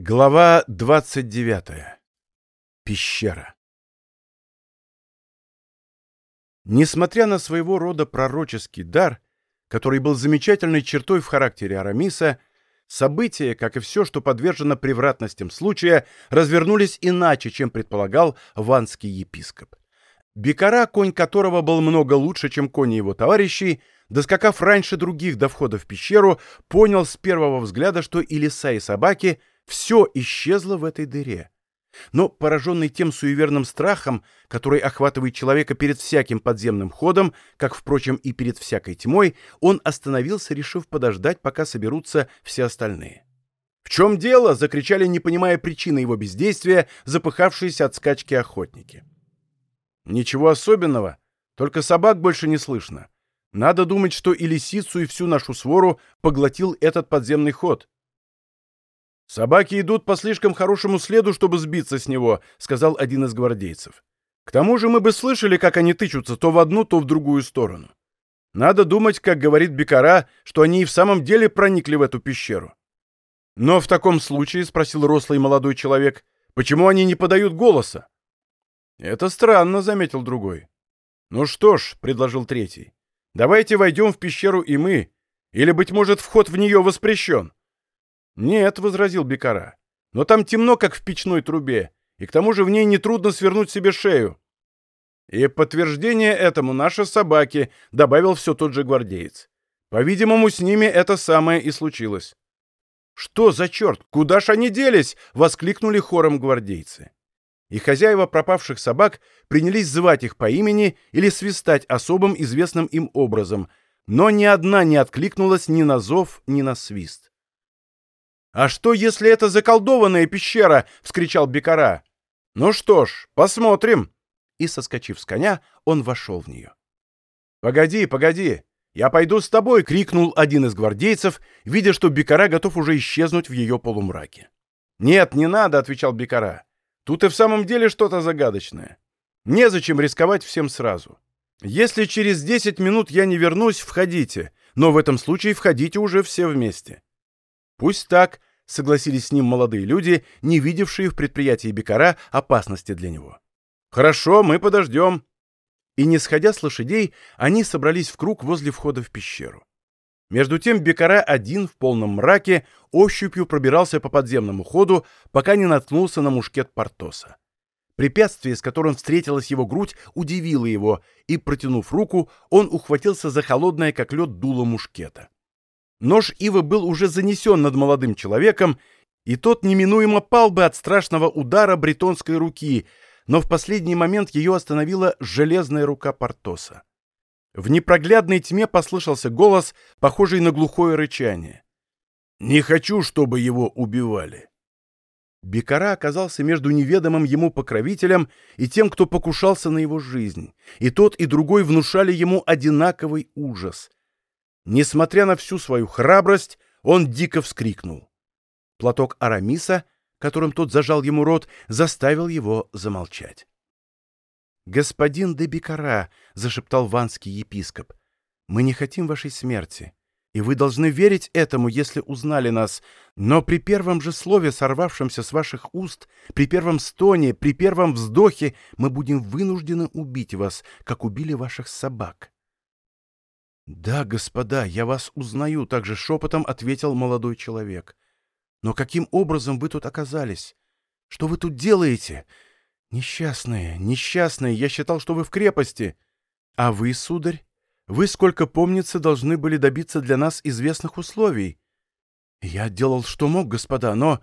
Глава 29. Пещера. Несмотря на своего рода пророческий дар, который был замечательной чертой в характере Арамиса, события, как и все, что подвержено превратностям случая, развернулись иначе, чем предполагал ванский епископ. Бекара, конь которого был много лучше, чем кони его товарищей, доскакав раньше других до входа в пещеру, понял с первого взгляда, что и лиса, и собаки — все исчезло в этой дыре. Но, пораженный тем суеверным страхом, который охватывает человека перед всяким подземным ходом, как, впрочем, и перед всякой тьмой, он остановился, решив подождать, пока соберутся все остальные. «В чем дело?» — закричали, не понимая причины его бездействия, запыхавшиеся от скачки охотники. «Ничего особенного, только собак больше не слышно. Надо думать, что и лисицу, и всю нашу свору поглотил этот подземный ход. «Собаки идут по слишком хорошему следу, чтобы сбиться с него», — сказал один из гвардейцев. «К тому же мы бы слышали, как они тычутся то в одну, то в другую сторону. Надо думать, как говорит Бекара, что они и в самом деле проникли в эту пещеру». «Но в таком случае», — спросил рослый молодой человек, — «почему они не подают голоса?» «Это странно», — заметил другой. «Ну что ж», — предложил третий, — «давайте войдем в пещеру и мы, или, быть может, вход в нее воспрещен». «Нет», — возразил Бекара, — «но там темно, как в печной трубе, и к тому же в ней нетрудно свернуть себе шею». «И подтверждение этому наши собаки», — добавил все тот же гвардеец. «По-видимому, с ними это самое и случилось». «Что за черт? Куда ж они делись?» — воскликнули хором гвардейцы. И хозяева пропавших собак принялись звать их по имени или свистать особым известным им образом, но ни одна не откликнулась ни на зов, ни на свист. «А что, если это заколдованная пещера?» — вскричал Бекара. «Ну что ж, посмотрим!» И, соскочив с коня, он вошел в нее. «Погоди, погоди! Я пойду с тобой!» — крикнул один из гвардейцев, видя, что Бекара готов уже исчезнуть в ее полумраке. «Нет, не надо!» — отвечал Бекара. «Тут и в самом деле что-то загадочное. Незачем рисковать всем сразу. Если через десять минут я не вернусь, входите, но в этом случае входите уже все вместе». «Пусть так», согласились с ним молодые люди, не видевшие в предприятии Бекара опасности для него. «Хорошо, мы подождем». И, не сходя с лошадей, они собрались в круг возле входа в пещеру. Между тем Бекара один в полном мраке ощупью пробирался по подземному ходу, пока не наткнулся на мушкет Портоса. Препятствие, с которым встретилась его грудь, удивило его, и, протянув руку, он ухватился за холодное, как лед, дуло мушкета. Нож Ивы был уже занесен над молодым человеком, и тот неминуемо пал бы от страшного удара бретонской руки, но в последний момент ее остановила железная рука Портоса. В непроглядной тьме послышался голос, похожий на глухое рычание. «Не хочу, чтобы его убивали». Бекара оказался между неведомым ему покровителем и тем, кто покушался на его жизнь, и тот и другой внушали ему одинаковый ужас — Несмотря на всю свою храбрость, он дико вскрикнул. Платок Арамиса, которым тот зажал ему рот, заставил его замолчать. «Господин де Бикара», — зашептал ванский епископ, — «мы не хотим вашей смерти, и вы должны верить этому, если узнали нас, но при первом же слове, сорвавшемся с ваших уст, при первом стоне, при первом вздохе мы будем вынуждены убить вас, как убили ваших собак». «Да, господа, я вас узнаю», — также шепотом ответил молодой человек. «Но каким образом вы тут оказались? Что вы тут делаете? Несчастные, несчастные, я считал, что вы в крепости. А вы, сударь, вы, сколько помнится, должны были добиться для нас известных условий. Я делал, что мог, господа, но...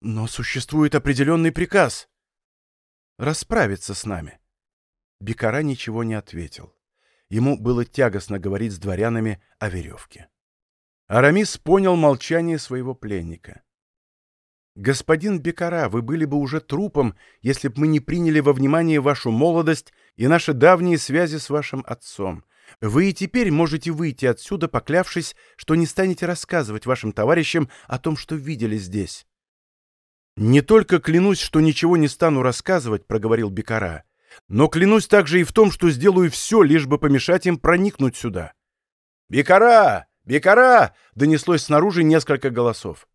Но существует определенный приказ. Расправиться с нами». Бекара ничего не ответил. Ему было тягостно говорить с дворянами о веревке. Арамис понял молчание своего пленника. «Господин Бекара, вы были бы уже трупом, если б мы не приняли во внимание вашу молодость и наши давние связи с вашим отцом. Вы и теперь можете выйти отсюда, поклявшись, что не станете рассказывать вашим товарищам о том, что видели здесь». «Не только клянусь, что ничего не стану рассказывать», — проговорил Бекара, но клянусь также и в том, что сделаю все, лишь бы помешать им проникнуть сюда. «Бекара! Бекара!» — донеслось снаружи несколько голосов.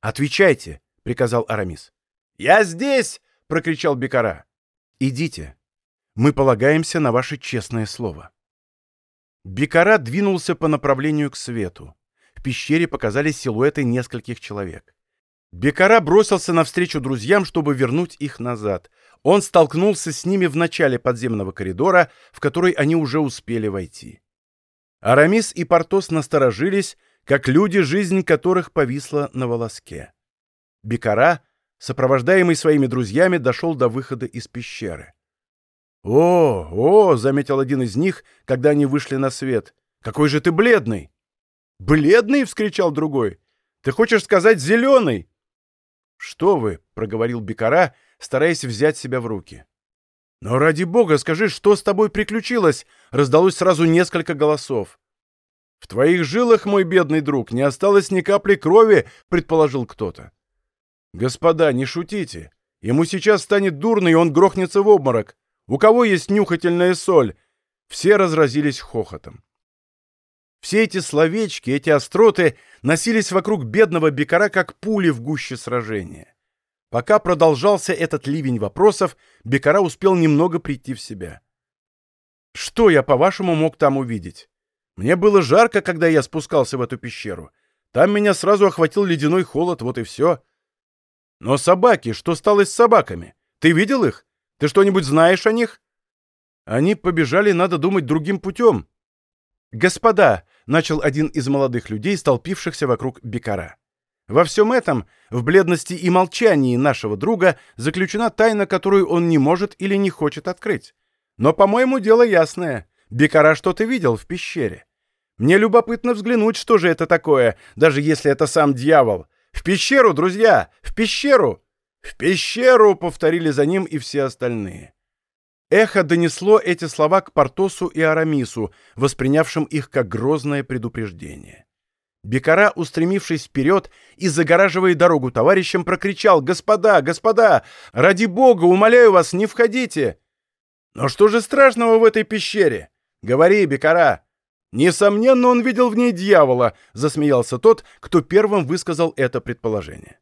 «Отвечайте! — приказал Арамис. «Я здесь!» — прокричал Бекара. «Идите. Мы полагаемся на ваше честное слово». Бекара двинулся по направлению к свету. В пещере показались силуэты нескольких человек. Бекара бросился навстречу друзьям, чтобы вернуть их назад. Он столкнулся с ними в начале подземного коридора, в который они уже успели войти. Арамис и Портос насторожились, как люди, жизнь которых повисла на волоске. Бекара, сопровождаемый своими друзьями, дошел до выхода из пещеры. «О, о!» — заметил один из них, когда они вышли на свет. «Какой же ты бледный!» «Бледный?» — вскричал другой. «Ты хочешь сказать зеленый?» «Что вы?» — проговорил Бекара, стараясь взять себя в руки. «Но ради бога, скажи, что с тобой приключилось?» — раздалось сразу несколько голосов. «В твоих жилах, мой бедный друг, не осталось ни капли крови», — предположил кто-то. «Господа, не шутите. Ему сейчас станет дурно, и он грохнется в обморок. У кого есть нюхательная соль?» Все разразились хохотом. Все эти словечки, эти остроты носились вокруг бедного бекара, как пули в гуще сражения. Пока продолжался этот ливень вопросов, бекара успел немного прийти в себя. «Что я, по-вашему, мог там увидеть? Мне было жарко, когда я спускался в эту пещеру. Там меня сразу охватил ледяной холод, вот и все. Но собаки, что стало с собаками? Ты видел их? Ты что-нибудь знаешь о них? Они побежали, надо думать, другим путем. Господа, — начал один из молодых людей, столпившихся вокруг Бекара. Во всем этом, в бледности и молчании нашего друга, заключена тайна, которую он не может или не хочет открыть. Но, по-моему, дело ясное. Бекара что-то видел в пещере. Мне любопытно взглянуть, что же это такое, даже если это сам дьявол. В пещеру, друзья! В пещеру! В пещеру! Повторили за ним и все остальные. Эхо донесло эти слова к Портосу и Арамису, воспринявшим их как грозное предупреждение. Бекара, устремившись вперед и загораживая дорогу товарищам, прокричал «Господа, господа! Ради бога, умоляю вас, не входите!» «Но что же страшного в этой пещере? Говори, Бекара!» «Несомненно, он видел в ней дьявола», — засмеялся тот, кто первым высказал это предположение.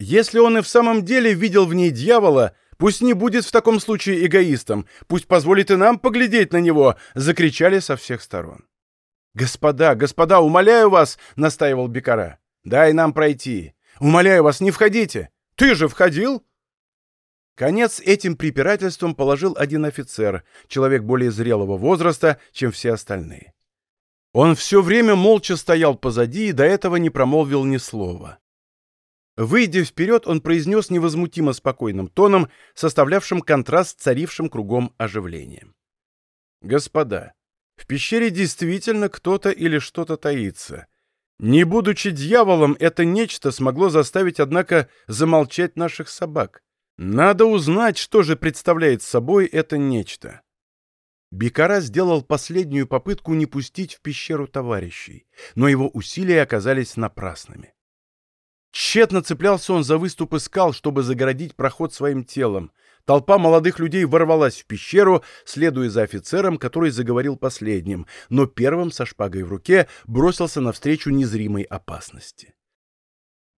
«Если он и в самом деле видел в ней дьявола, пусть не будет в таком случае эгоистом, пусть позволит и нам поглядеть на него», — закричали со всех сторон. «Господа, господа, умоляю вас!» — настаивал Бекара. «Дай нам пройти. Умоляю вас, не входите. Ты же входил?» Конец этим препирательствам положил один офицер, человек более зрелого возраста, чем все остальные. Он все время молча стоял позади и до этого не промолвил ни слова. Выйдя вперед, он произнес невозмутимо спокойным тоном, составлявшим контраст с царившим кругом оживлением. «Господа, в пещере действительно кто-то или что-то таится. Не будучи дьяволом, это нечто смогло заставить, однако, замолчать наших собак. Надо узнать, что же представляет собой это нечто. Бикара сделал последнюю попытку не пустить в пещеру товарищей, но его усилия оказались напрасными. Тщетно цеплялся он за выступы скал, чтобы загородить проход своим телом. Толпа молодых людей ворвалась в пещеру, следуя за офицером, который заговорил последним, но первым со шпагой в руке бросился навстречу незримой опасности.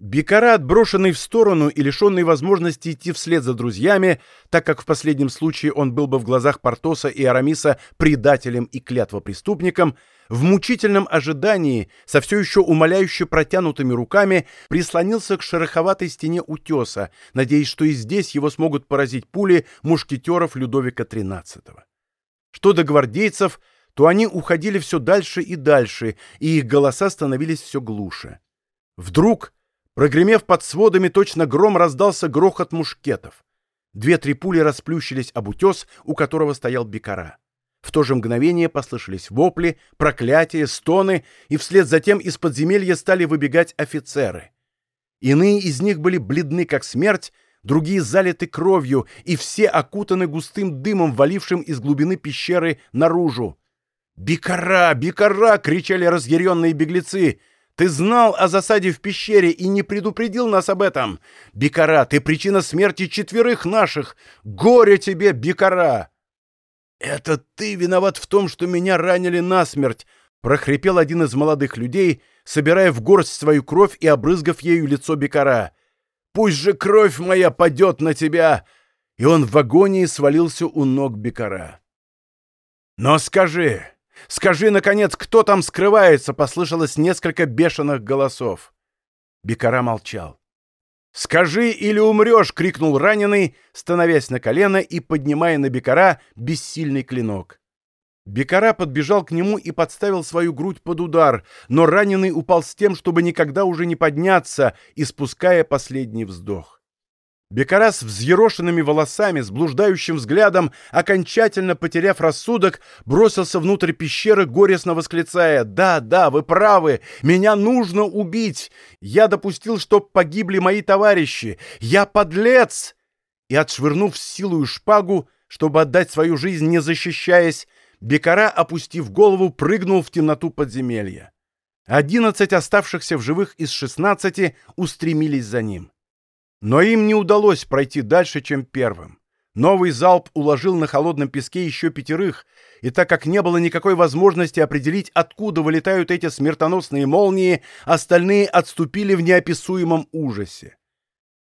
Бекара, отброшенный в сторону и лишенный возможности идти вслед за друзьями, так как в последнем случае он был бы в глазах Портоса и Арамиса предателем и клятвопреступником, в мучительном ожидании, со все еще умоляюще протянутыми руками, прислонился к шероховатой стене утеса, надеясь, что и здесь его смогут поразить пули мушкетеров Людовика XIII. Что до гвардейцев, то они уходили все дальше и дальше, и их голоса становились все глуше. Вдруг Прогремев под сводами, точно гром раздался грохот мушкетов. Две-три пули расплющились об утес, у которого стоял бекара. В то же мгновение послышались вопли, проклятия, стоны, и вслед за тем из подземелья стали выбегать офицеры. Иные из них были бледны, как смерть, другие залиты кровью, и все окутаны густым дымом, валившим из глубины пещеры наружу. «Бикара! Бикара!» — кричали разъяренные беглецы — ты знал о засаде в пещере и не предупредил нас об этом. Бикара, ты причина смерти четверых наших. Горе тебе, Бикара!» «Это ты виноват в том, что меня ранили насмерть!» — прохрипел один из молодых людей, собирая в горсть свою кровь и обрызгав ею лицо Бикара. Пусть же кровь моя падет на тебя!» И он в агонии свалился у ног Бекара. «Но скажи, скажи, наконец, кто там скрывается?» — послышалось несколько бешеных голосов. Бекара молчал. «Скажи или умрешь!» — крикнул раненый, становясь на колено и поднимая на Бекара бессильный клинок. Бекара подбежал к нему и подставил свою грудь под удар, но раненый упал с тем, чтобы никогда уже не подняться, испуская последний вздох. Бекара взъерошенными волосами, с блуждающим взглядом, окончательно потеряв рассудок, бросился внутрь пещеры, горестно восклицая «Да, да, вы правы! Меня нужно убить! Я допустил, чтоб погибли мои товарищи! Я подлец!» И, отшвырнув силу и шпагу, чтобы отдать свою жизнь, не защищаясь, Бекара, опустив голову, прыгнул в темноту подземелья. Одиннадцать оставшихся в живых из шестнадцати устремились за ним. Но им не удалось пройти дальше, чем первым. Новый залп уложил на холодном песке еще пятерых, и так как не было никакой возможности определить, откуда вылетают эти смертоносные молнии, остальные отступили в неописуемом ужасе.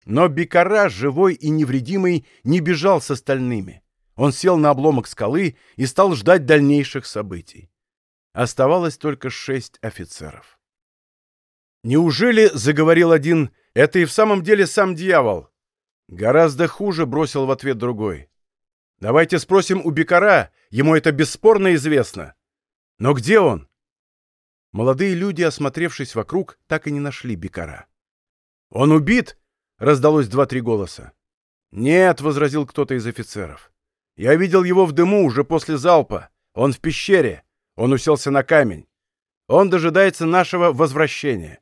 Но Бекара, живой и невредимый, не бежал с остальными. Он сел на обломок скалы и стал ждать дальнейших событий. Оставалось только шесть офицеров. «Неужели, — заговорил один, — это и в самом деле сам дьявол?» «Гораздо хуже», — бросил в ответ другой. «Давайте спросим у Бекара, ему это бесспорно известно. Но где он?» Молодые люди, осмотревшись вокруг, так и не нашли Бекара. «Он убит?» — раздалось два-три голоса. «Нет», — возразил кто-то из офицеров. Я видел его в дыму уже после залпа. Он в пещере. Он уселся на камень. Он дожидается нашего возвращения.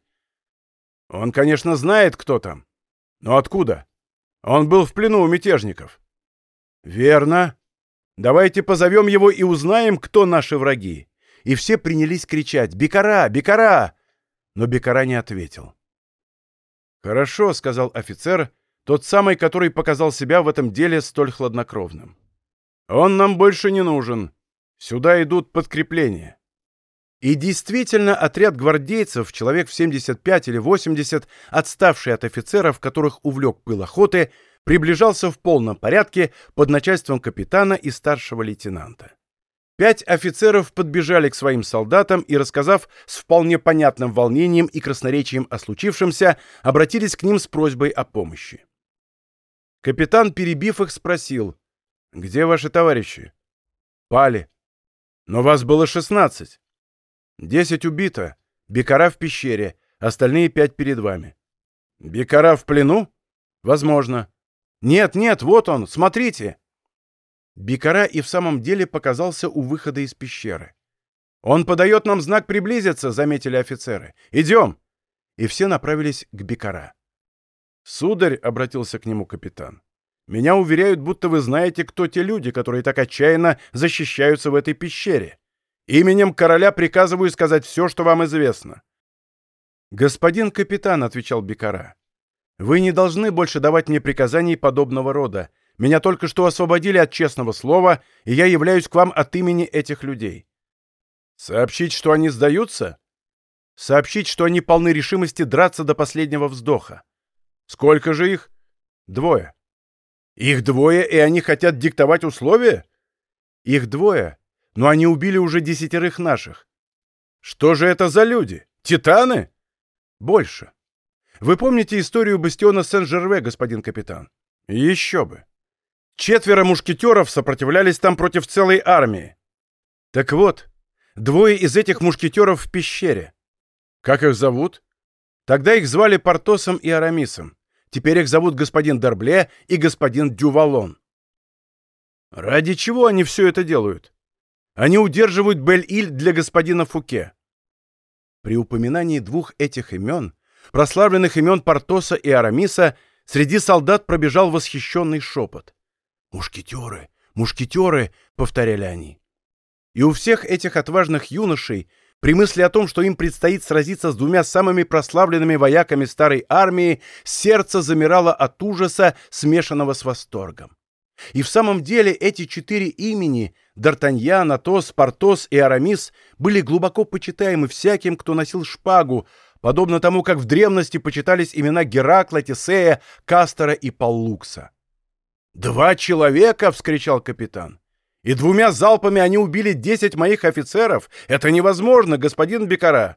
Он, конечно, знает, кто там. Но откуда? Он был в плену у мятежников. Верно. Давайте позовем его и узнаем, кто наши враги. И все принялись кричать «Бекара! Бекара!» Но Бекара не ответил. «Хорошо», — сказал офицер, тот самый, который показал себя в этом деле столь хладнокровным. Он нам больше не нужен. Сюда идут подкрепления. И действительно, отряд гвардейцев, человек в 75 или 80, отставший от офицеров, которых увлек пыл охоты, приближался в полном порядке под начальством капитана и старшего лейтенанта. Пять офицеров подбежали к своим солдатам и, рассказав с вполне понятным волнением и красноречием о случившемся, обратились к ним с просьбой о помощи. Капитан, перебив их, спросил, «Где ваши товарищи?» «Пали. Но вас было шестнадцать. Десять убито. Бекара в пещере, остальные пять перед вами». «Бекара в плену?» «Возможно». «Нет, нет, вот он, смотрите!» Бекара и в самом деле показался у выхода из пещеры. «Он подает нам знак приблизиться», — заметили офицеры. «Идем!» И все направились к Бекара. «Сударь», — обратился к нему капитан, меня уверяют, будто вы знаете, кто те люди, которые так отчаянно защищаются в этой пещере. Именем короля приказываю сказать все, что вам известно». «Господин капитан», — отвечал Бекара, — «вы не должны больше давать мне приказаний подобного рода. Меня только что освободили от честного слова, и я являюсь к вам от имени этих людей». «Сообщить, что они сдаются?» «Сообщить, что они полны решимости драться до последнего вздоха». «Сколько же их?» «Двое». Их двое, и они хотят диктовать условия? Их двое, но они убили уже десятерых наших. Что же это за люди? Титаны? Больше. Вы помните историю бастиона Сен-Жерве, господин капитан? Еще бы. Четверо мушкетеров сопротивлялись там против целой армии. Так вот, двое из этих мушкетеров в пещере. Как их зовут? Тогда их звали Портосом и Арамисом. Теперь их зовут господин Дербле и господин Дювалон. Ради чего они все это делают? Они удерживают Бель-Иль для господина Фуке. При упоминании двух этих имен, прославленных имен Портоса и Арамиса, среди солдат пробежал восхищенный шепот. «Мушкетеры! Мушкетеры!» — повторяли они. И у всех этих отважных юношей при мысли о том, что им предстоит сразиться с двумя самыми прославленными вояками старой армии, сердце замирало от ужаса, смешанного с восторгом. И в самом деле эти четыре имени — Д'Артаньян, Атос, Портос и Арамис — были глубоко почитаемы всяким, кто носил шпагу, подобно тому, как в древности почитались имена Геракла, Тесея, Кастора и Паллукса. «Два человека!» — вскричал капитан. «И двумя залпами они убили десять моих офицеров! Это невозможно, господин Бекара!»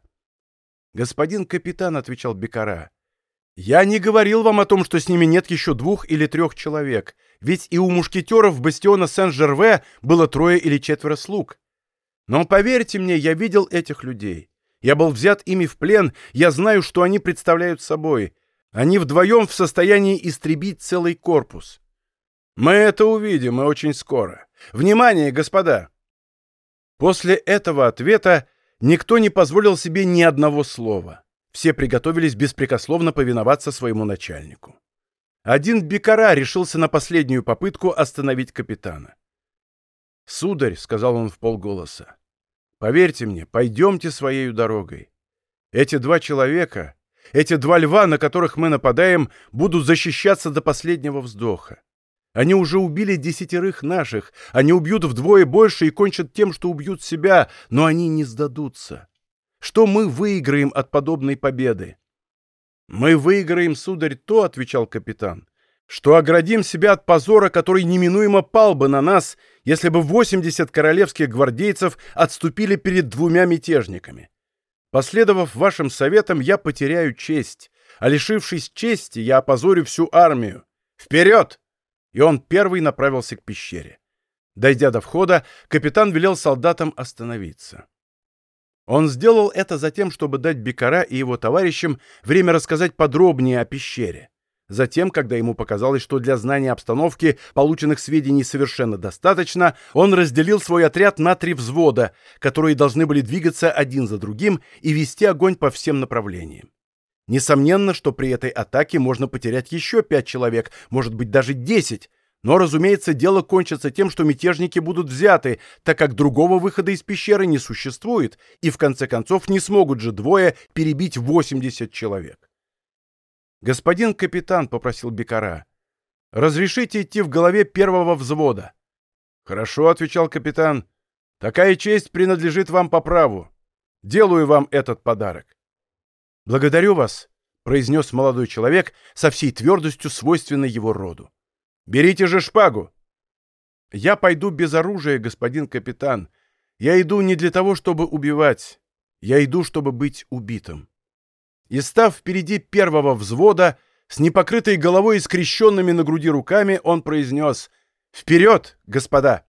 «Господин капитан», — отвечал Бекара, — «я не говорил вам о том, что с ними нет еще двух или трех человек, ведь и у мушкетеров бастиона Сен-Жерве было трое или четверо слуг. Но поверьте мне, я видел этих людей. Я был взят ими в плен, я знаю, что они представляют собой. Они вдвоем в состоянии истребить целый корпус. Мы это увидим, и очень скоро. Внимание, господа!» После этого ответа никто не позволил себе ни одного слова. Все приготовились беспрекословно повиноваться своему начальнику. Один Бекара решился на последнюю попытку остановить капитана. «Сударь», — сказал он в полголоса, — «поверьте мне, пойдемте своей дорогой. Эти два человека, эти два льва, на которых мы нападаем, будут защищаться до последнего вздоха. Они уже убили десятерых наших, они убьют вдвое больше и кончат тем, что убьют себя, но они не сдадутся. Что мы выиграем от подобной победы? «Мы выиграем, сударь, то, — отвечал капитан, — что оградим себя от позора, который неминуемо пал бы на нас, если бы 80 королевских гвардейцев отступили перед двумя мятежниками. Последовав вашим советам, я потеряю честь, а лишившись чести, я опозорю всю армию. Вперед!» И он первый направился к пещере. Дойдя до входа, капитан велел солдатам остановиться. Он сделал это за тем, чтобы дать Бекара и его товарищам время рассказать подробнее о пещере. Затем, когда ему показалось, что для знания обстановки полученных сведений совершенно достаточно, он разделил свой отряд на три взвода, которые должны были двигаться один за другим и вести огонь по всем направлениям. Несомненно, что при этой атаке можно потерять еще пять человек, может быть даже десять, но, разумеется, дело кончится тем, что мятежники будут взяты, так как другого выхода из пещеры не существует, и в конце концов не смогут же двое перебить 80 человек. «Господин капитан», — попросил Бекара, — «разрешите идти в голове первого взвода». «Хорошо», — отвечал капитан, — «такая честь принадлежит вам по праву. Делаю вам этот подарок». «Благодарю вас», — произнес молодой человек со всей твердостью, свойственной его роду. Берите же шпагу!» «Я пойду без оружия, господин капитан. Я иду не для того, чтобы убивать. Я иду, чтобы быть убитым». И став впереди первого взвода, с непокрытой головой и скрещенными на груди руками, он произнес «Вперед, господа!»